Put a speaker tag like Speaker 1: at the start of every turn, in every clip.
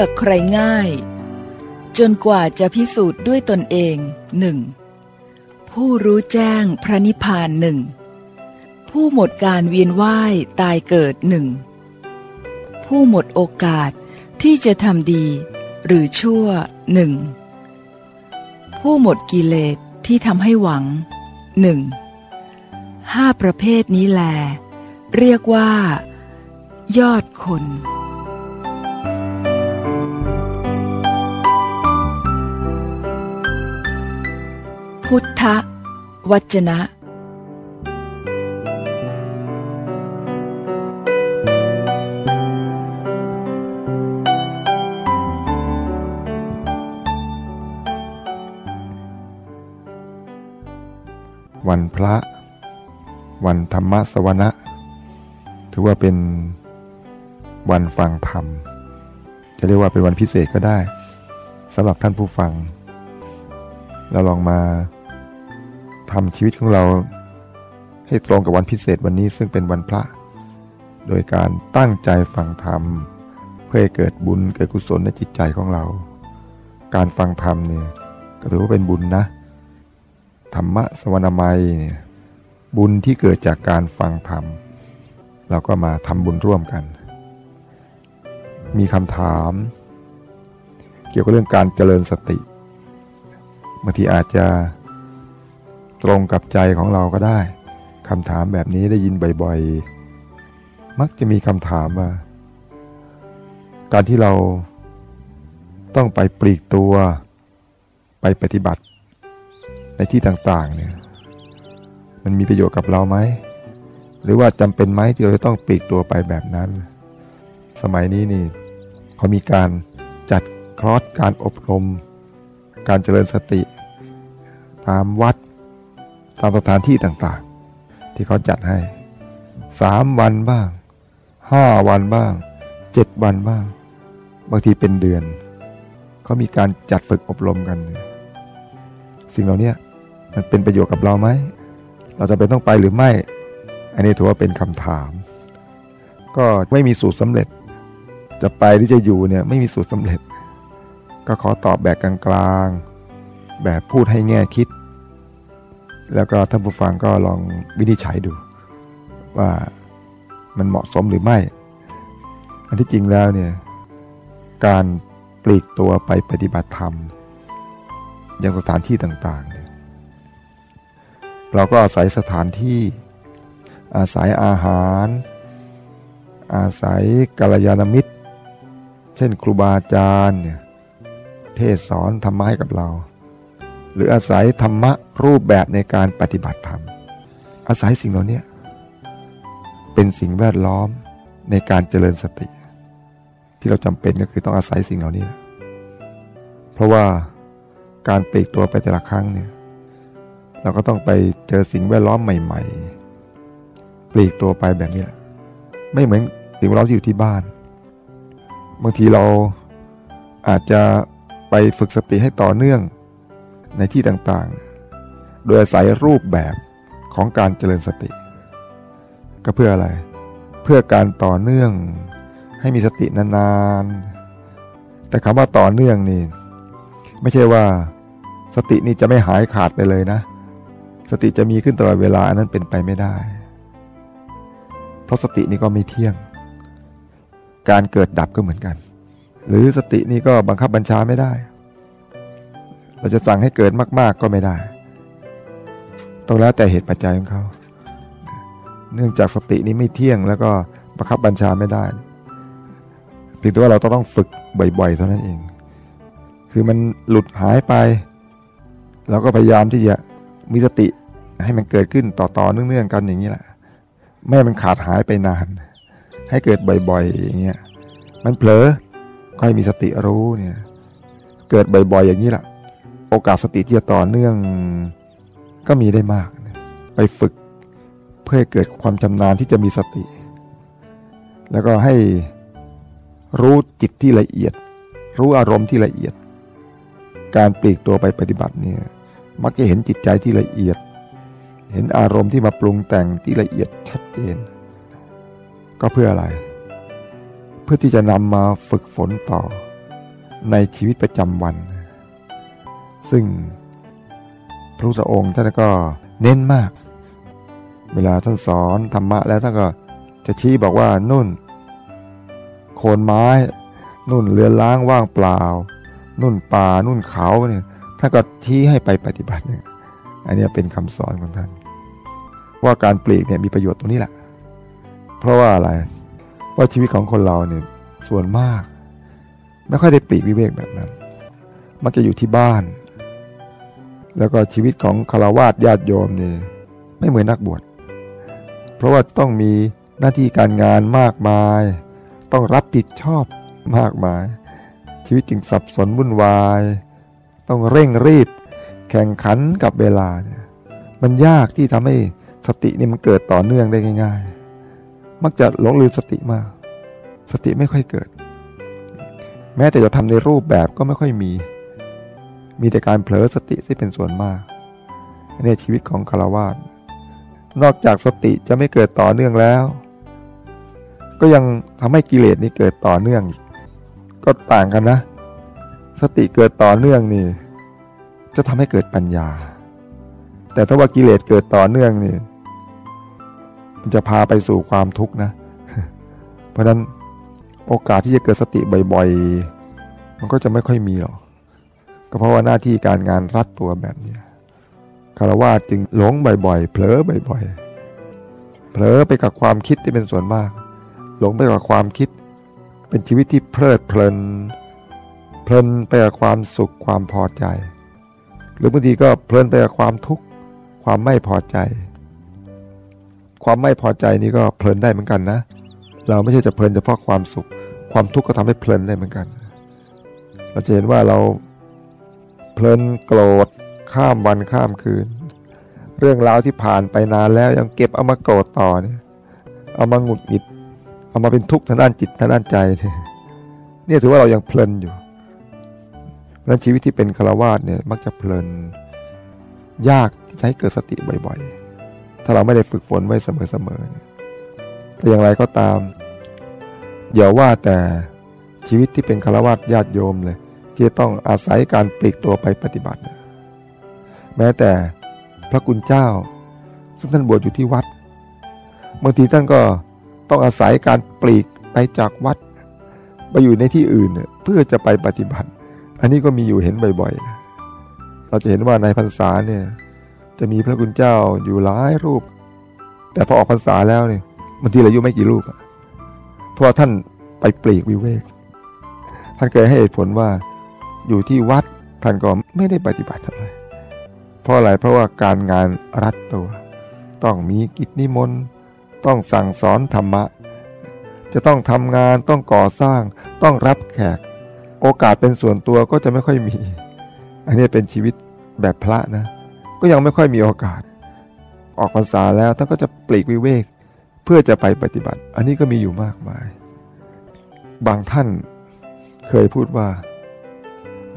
Speaker 1: ่อใครง่าย จนกว่าจะพิสูจน์ด้วยตนเองหนึ่งผู้รู้แจ้งพระนิพพานหนึ่งผู้หมดการเวียนว่ายตายเกิดหนึ่งผู้หมดโอกาสที่จะทำดี หรือชั่วหนึ่งผู้หมดกิเลสที่ทำให้หวังหนึ่งห้าประเภทนี้แล เรียกว่า ยอดคน พุทธวจนะ
Speaker 2: วันพระ วันธรรมสวนะ ถือว่าเป็นวันฟังธรรม จะเรียกว่าเป็นวันพิเศษก็ได้สำหรับท่านผู้ฟัง เราลองมา ทำชีวิตของเราให้ตรงกับวันพิเศษวันนี้ซึ่งเป็นวันพระ โดยการตั้งใจฟังธรรม เพื่อให้เกิดบุญเกิดกุศลในจิตใจของเรา การฟังธรรมเนี่ยก็ถือว่าเป็นบุญนะ ธรรมะสวนามัยเนี่ยบุญที่เกิดจากการฟังธรรม เราก็มาทำบุญร่วมกัน มีคำถาม เกี่ยวกับเรื่องการเจริญสติบางทีอาจจะ ตรงกับใจของเราก็ได้คำถามแบบนี้ได้ยินบ่อยๆ มักจะมีคำถามว่าการที่เราต้องไปปลีกตัว ไปปฏิบัติ ในที่ต่างๆเนี่ยมันมีประโยชน์กับเราไหม หรือว่าจำเป็นไหมที่เราจะต้องปลีกตัวไปแบบนั้น สมัยนี้นี่เขามีการจัดคอร์สการอบรม การเจริญสติ ตามวัด ตามสถานที่ต่างๆ ที่เขาจัดให้สามวันบ้างห้าวันบ้างเจ็ดวันบ้าง บางทีเป็นเดือนเขามีการจัดฝึกอบรมกัน สิ่งเหล่านี้มันเป็นประโยชน์กับเราไหม เราจะเป็นต้องไปหรือไม่ อันนี้ถือว่าเป็นคำถาม ก็ไม่มีสูตรสำเร็จ จะไปหรือจะอยู่เนี่ยไม่มีสูตรสำเร็จ ก็ขอตอบแบบกลางๆแบบพูดให้แง่คิด แล้วก็ท่านผู้ฟังก็ลองวินิจฉัยดู ว่ามันเหมาะสมหรือไม่ อันที่จริงแล้วเนี่ยการปลีกตัวไปปฏิบัติธรรม ยังสถานที่ต่างๆเนี่ยเราก็อาศัยสถานที่อาศัยอาหาร อาศัยกัลยาณมิตร เช่นครูบาอาจารย์เนี่ยเทศสอนธรรมะให้กับเรา หรืออาศัยธรรมะรูปแบบในการปฏิบัติธรรม อาศัยสิ่งเหล่านี้เป็นสิ่งแวดล้อมในการเจริญสติ ที่เราจำเป็นก็คือต้องอาศัยสิ่งเหล่านี้ เพราะว่าการปลีกตัวไปแต่ละครั้งเนี่ยเราก็ต้องไปเจอสิ่งแวดล้อมใหม่ ๆ ปลีกตัวไปแบบนี้แหละไม่เหมือนสิ่งแวดล้อมที่อยู่ที่บ้าน บางทีเราอาจจะไปฝึกสติให้ต่อเนื่อง ในที่ต่างๆ โดยอาศัยรูปแบบของการเจริญสติ ก็เพื่ออะไร เพื่อการต่อเนื่องให้มีสตินานๆ แต่คำว่าต่อเนื่องนี่ ไม่ใช่ว่า สตินี่จะไม่หายขาดไปเลยนะ สติจะมีขึ้นตลอดเวลาอันนั้นเป็นไปไม่ได้ เพราะสตินี่ก็ไม่เที่ยง การเกิดดับก็เหมือนกัน หรือสตินี่ก็บังคับบัญชาไม่ได้ เราจะสั่งให้เกิดมาก ๆก็ไม่ได้ ต้องแล้วแต่เหตุปัจจัยของเขา เนื่องจากสตินี้ไม่เที่ยงแล้วก็บังคับบัญชาไม่ได้เพียงแต่ว่าเราต้องฝึกบ่อยๆเท่านั้นเอง คือมันหลุดหายไป เราก็พยายามที่จะมีสติให้มันเกิดขึ้นต่อๆเนื่องๆกันอย่างนี้แหละไม่ให้มันขาดหายไปนาน ให้เกิดบ่อยๆอย่างเงี้ยมันเผลอก็ให้มีสติรู้เนี่ย เกิดบ่อยๆอย่างนี้แหละ โอกาสสติที่จะต่อเนื่องก็มีได้มาก ไปฝึกเพื่อเกิดความชำนาญที่จะมีสติ แล้วก็ให้รู้จิตที่ละเอียด รู้อารมณ์ที่ละเอียด การปลีกตัวไปปฏิบัติเนี่ยมักจะเห็นจิตใจที่ละเอียด เห็นอารมณ์ที่มาปรุงแต่งที่ละเอียดชัดเจน ก็เพื่ออะไร เพื่อที่จะนำมาฝึกฝนต่อในชีวิตประจำวัน ซึ่งพระพุทธองค์ท่านก็เน้นมาก เวลาท่านสอนธรรมะแล้วท่านก็จะชี้บอกว่านุ่น โคนไม้ นุ่นเรือนล้างว่างเปล่า นุ่นป่านุ่นเขาเนี่ยท่านก็ชี้ให้ไปปฏิบัติเนี่ยอันนี้เป็นคำสอนของท่าน ว่าการปลีกเนี่ยมีประโยชน์ตรงนี้แหละ เพราะว่าอะไรว่าชีวิตของคนเราเนี่ยส่วนมาก ไม่ค่อยได้ปลีกวิเวกแบบนั้น มักจะอยู่ที่บ้าน แล้วก็ชีวิตของคารวาสญาติโยมเนี่ยไม่เหมือนนักบวช เพราะว่าต้องมีหน้าที่การงานมากมาย ต้องรับผิดชอบมากมาย ชีวิตจึงสับสนวุ่นวาย ต้องเร่งรีบ แข่งขันกับเวลาเนี่ยมันยากที่ทำให้สตินี่มันเกิดต่อเนื่องได้ง่าย ๆ มักจะหลงลืมสติมาก สติไม่ค่อยเกิด แม้แต่จะทำในรูปแบบก็ไม่ค่อยมี มีแต่การเผลอสติที่เป็นส่วนมากนี่ชีวิตของคารวาสนอกจากสติจะไม่เกิดต่อเนื่องแล้ว ก็ยังทำให้กิเลสนี้เกิดต่อเนื่องอีกก็ต่างกันนะ สติเกิดต่อเนื่องนี่ จะทำให้เกิดปัญญา แต่ถ้าว่ากิเลสเกิดต่อเนื่องนี่มันจะพาไปสู่ความทุกข์นะ เพราะนั้นโอกาสที่จะเกิดสติบ่อย ๆ มันก็จะไม่ค่อยมีหรอก ก็เพราะว่าหน้าที่การงานรัดตัวแบบนี้คารวะจึงหลงบ่อยๆ เผลอบ่อยๆ เผลอไปกับความคิดที่เป็นส่วนมาก หลงไปกับความคิด เป็นชีวิตที่เพลิดเพลิน เพลินไปกับความสุขความพอใจ หรือบางทีก็เพลินไปกับความทุกข์ความไม่พอใจ ความไม่พอใจนี่ก็เพลินได้เหมือนกันนะ เราไม่ใช่จะเพลินเฉพาะความสุข ความทุกข์ก็ทำให้เพลินได้เหมือนกัน เราจะเห็นว่าเรา เพลินโกรธ ข้ามวันข้ามคืน เรื่องราวที่ผ่านไปนานแล้วยังเก็บเอามาโกรธต่อเนี่ยเอามาหงุดหงิด เอามาเป็นทุกข์ทางด้านจิตทางด้านใจเนี่ยถือว่าเรายังเพลินอยู่เพราะชีวิตที่เป็นฆราวาสเนี่ยมักจะเพลิน ยากที่จะให้เกิดสติบ่อยๆ ถ้าเราไม่ได้ฝึกฝนไว้เสมอๆแต่อย่างไรก็ตามอย่าว่าแต่ชีวิตที่เป็นฆราวาสญาติโยมเลย ที่ต้องอาศัยการปลีกตัวไปปฏิบัติ แม้แต่พระกุณเจ้า ซึ่งท่านบวชอยู่ที่วัดบางทีท่านก็ต้องอาศัยการปลีกไปจากวัด ไปอยู่ในที่อื่นเพื่อจะไปปฏิบัติ อันนี้ก็มีอยู่เห็นบ่อยๆ เราจะเห็นว่าในพรรษาเนี่ยจะมีพระคุณเจ้าอยู่หลายรูป แต่พอออกพรรษาแล้วเนี่ยบางทีเราอยู่ไม่กี่รูปเพราะท่านไปปลีกวิเวกท่านเคยให้เหตุผลว่า อยู่ที่วัดท่านก็ไม่ได้ปฏิบัติอะไรเพราะอะไรเพราะว่าการงานรัดตัว ต้องมีกิจนิมนต์ต้องสั่งสอนธรรมะ จะต้องทำงานต้องก่อสร้าง ต้องรับแขก โอกาสเป็นส่วนตัวก็จะไม่ค่อยมี อันนี้เป็นชีวิตแบบพระนะ ก็ยังไม่ค่อยมีโอกาส ออกพรรษาแล้วท่านก็จะปลีกวิเวก เพื่อจะไปปฏิบัติ อันนี้ก็มีอยู่มากมาย บางท่านเคยพูดว่า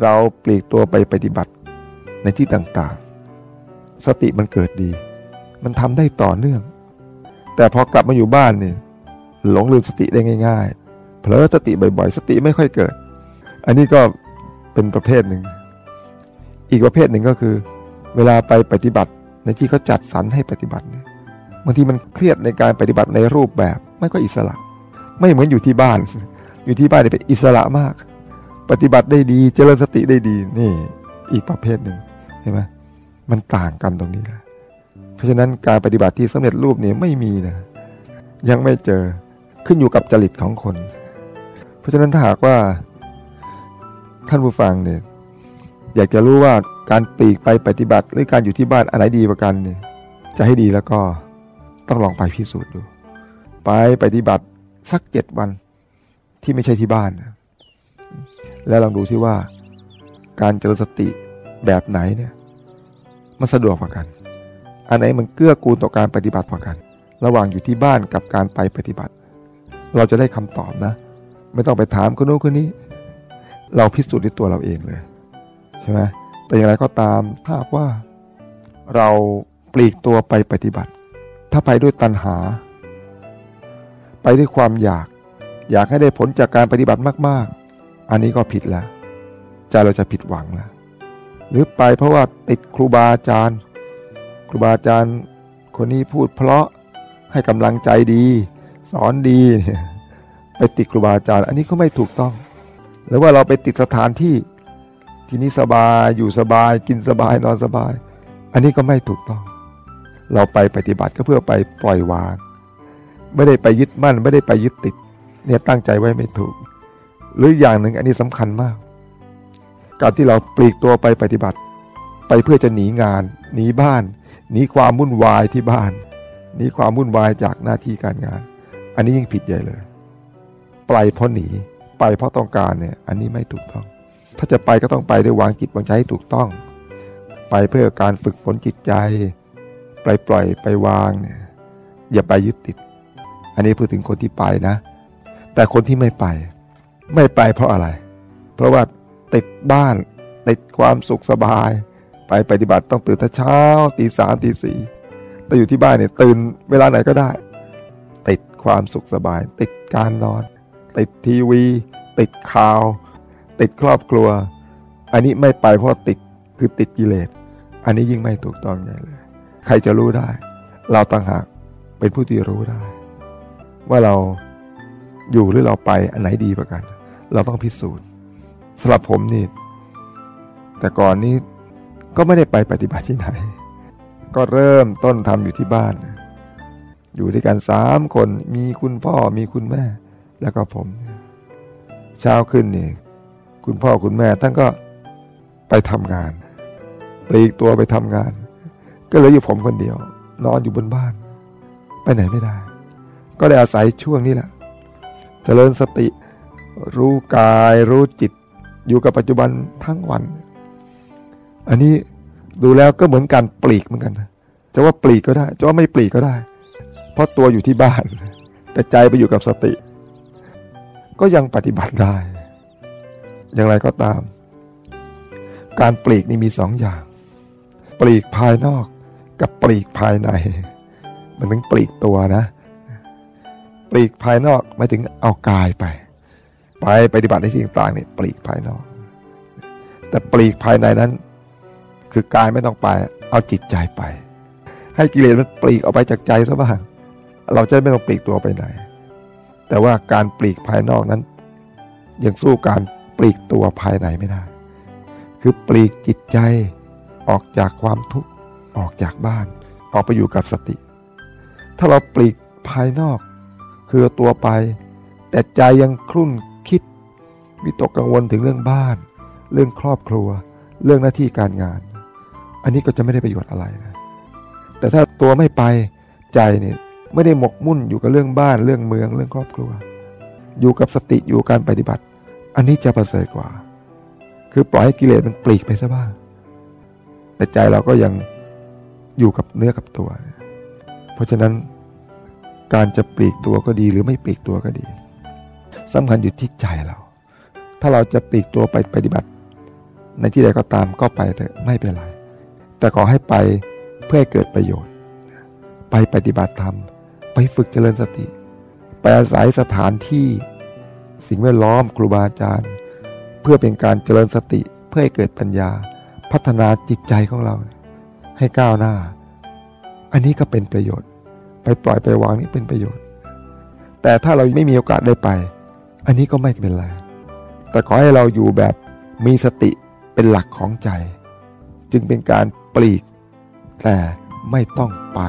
Speaker 2: เราปลีกตัวไปปฏิบัติในที่ต่างๆ สติมันเกิดดี มันทำได้ต่อเนื่อง แต่พอกลับมาอยู่บ้านเนี่ยหลงลืมสติได้ง่ายๆ เผลอสติบ่อยๆ สติไม่ค่อยเกิด อันนี้ก็เป็นประเภทหนึ่ง อีกประเภทหนึ่งก็คือ เวลาไปปฏิบัติในที่เขาจัดสรรให้ปฏิบัติเนี่ยบางทีมันเครียดในการปฏิบัติในรูปแบบไม่ก็อิสระ ไม่เหมือนอยู่ที่บ้าน อยู่ที่บ้านเนี่ยเป็นอิสระมาก ปฏิบัติได้ดี เจริญสติได้ดีนี่ อีกประเภทหนึ่งใช่ไหมมันต่างกันตรงนี้นะเพราะฉะนั้นการปฏิบัติที่สำเร็จรูปนี่ไม่มีนะยังไม่เจอขึ้นอยู่กับจริตของคน เพราะฉะนั้นถ้าหากว่าท่านผู้ฟังเนี่ยอยากจะรู้ว่าการปลีกไปปฏิบัติหรือการอยู่ที่บ้านอะไรดีกว่ากันเนี่ยจะให้ดีแล้วก็ต้องลองไปพิสูจน์ดู ไปปฏิบัติสักเจ็ดวันที่ไม่ใช่ที่บ้าน แล้วลองดูซิว่า การเจริญสติแบบไหนเนี่ยมันสะดวกกว่ากัน อันไหนมันเกื้อกูลต่อการปฏิบัติกว่ากัน ระหว่างอยู่ที่บ้านกับการไปปฏิบัติ เราจะได้คำตอบนะ ไม่ต้องไปถามคนนู้นคนนี้ เราพิสูจน์ด้วยตัวเราเองเลยใช่ไหมแต่อย่างไรก็ตามถ้าว่า เราปลีกตัวไปปฏิบัติ ถ้าไปด้วยตัณหา ไปด้วยความอยาก อยากให้ได้ผลจากการปฏิบัติมาก ๆ อันนี้ก็ผิดแล้วใจเราจะผิดหวังล้วหรือไปเพราะว่าติดครูบาอาจารย์ ครูบาอาจารย์คนนี้พูดเพราะให้กำลังใจดี สอนดีเนี่ยไปติดครูบาอาจารย์ อันนี้ก็ไม่ถูกต้อง หรือว่าเราไปติดสถานที่ที่นี้สบายอยู่สบาย กินสบายนอนสบาย อันนี้ก็ไม่ถูกต้อง เราไปปฏิบัติก็เพื่อไปปล่อยวาง ไม่ได้ไปยึดมั่น ไม่ได้ไปยึดติด เนี่ยตั้งใจไว้ไม่ถูก หรืออย่างหนึ่งอันนี้สำคัญมาก การที่เราปลีกตัวไปปฏิบัติ ไปเพื่อจะหนีงาน หนีบ้านหนีความวุ่นวายที่บ้านหนีความวุ่นวายจากหน้าที่การงาน อันนี้ยิ่งผิดใหญ่เลย ไปเพราะหนีไปเพราะต้องการเนี่ยอันนี้ไม่ถูกต้อง ถ้าจะไปก็ต้องไปด้วยวางจิตวางใจให้ถูกต้อง ไปเพื่อการฝึกฝนจิตใจปล่อยปล่อยไปวางเนี่ยอย่าไปยึดติด อันนี้พูดถึงคนที่ไปนะ แต่คนที่ไม่ไป ไม่ไปเพราะอะไร เพราะว่าติดบ้านติดความสุขสบาย ไปปฏิบัติต้องตื่นแต่เช้าตีสามตีสี่แต่อยู่ที่บ้านเนี่ยตื่นเวลาไหนก็ได้ ติดความสุขสบาย ติดการนอน ติดทีวี ติดข่าว ติดครอบครัว อันนี้ไม่ไปเพราะติดคือติดกิเลสอันนี้ยิ่งไม่ถูกต้องใหญ่เลย ใครจะรู้ได้ เราต่างหากเป็นผู้ที่รู้ได้ ว่าเราอยู่หรือเราไปอันไหนดีกว่ากัน เราต้องพิสูจน์สำหรับผมนี่ แต่ก่อนนี้ก็ไม่ได้ไปปฏิบัติที่ไหน ก็เริ่มต้นทำอยู่ที่บ้าน อยู่ด้วยกันสามคนมีคุณพ่อมีคุณแม่ แล้วก็ผมเช้าขึ้นนี่คุณพ่อคุณแม่ท่านก็ไปทำงานปลีกตัวไปทำงาน ก็เหลืออยู่ผมคนเดียว นอนอยู่บนบ้าน ไปไหนไม่ได้ ก็ได้อาศัยช่วงนี้แหละจะเจริญสติ รู้กายรู้จิต อยู่กับปัจจุบันทั้งวัน อันนี้ดูแล้วก็เหมือนการปลีกเหมือนกันจะว่าปลีกก็ได้จะว่าไม่ปลีกก็ได้ เพราะตัวอยู่ที่บ้าน แต่ใจไปอยู่กับสติ ก็ยังปฏิบัติได้ อย่างไรก็ตาม การปลีกนี่มีสองอย่าง ปลีกภายนอกกับปลีกภายใน มันถึงปลีกตัวนะ ปลีกภายนอกหมายถึงเอากายไป ไปปฏิบัติในสิ่งต่างๆเนี่ยปลีกภายนอก แต่ปลีกภายในนั้น คือกายไม่ต้องไป เอาจิตใจไป ให้กิเลสมันปลีกออกไปจากใจซะบ้างเราจะไม่ต้องปลีกตัวไปไหน แต่ว่าการปลีกภายนอกนั้น ยังสู้การปลีกตัวภายในไม่ได้ คือปลีกจิตใจออกจากความทุกข์ออกจากบ้าน ออกไปอยู่กับสติ ถ้าเราปลีกภายนอก คือตัวไป แต่ใจยังครุ่น วิตกกังวลถึงเรื่องบ้าน เรื่องครอบครัว เรื่องหน้าที่การงาน อันนี้ก็จะไม่ได้ประโยชน์อะไรนะแต่ถ้าตัวไม่ไปใจเนี่ยไม่ได้หมกมุ่นอยู่กับเรื่องบ้านเรื่องเมืองเรื่องครอบครัว อยู่กับสติอยู่การปฏิบัติ อันนี้จะประเสริฐกว่า คือปล่อยให้กิเลสมันปลีกไปซะบ้าง แต่ใจเราก็ยังอยู่กับเนื้อกับตัว เพราะฉะนั้นการจะปลีกตัวก็ดีหรือไม่ปลีกตัวก็ดีสำคัญอยู่ที่ใจเรา ถ้าเราจะปลีกตัวไปปฏิบัติ ในที่ใดก็ตามก็ไปแต่ไม่เป็นไร แต่ขอให้ไปเพื่อให้เกิดประโยชน์ ไปปฏิบัติธรรม ไปฝึกเจริญสติ ไปอาศัยสถานที่สิ่งแวดล้อมครูบาอาจารย์ เพื่อเป็นการเจริญสติเพื่อให้เกิดปัญญา พัฒนาจิตใจของเรา ให้ก้าวหน้า อันนี้ก็เป็นประโยชน์ ไปปล่อยไปวางนี่เป็นประโยชน์ แต่ถ้าเราไม่มีโอกาสได้ไป อันนี้ก็ไม่เป็นไร แต่ขอให้เราอยู่แบบมีสติเป็นหลักของใจ จึงเป็นการปลีก แต่ไม่ต้องไป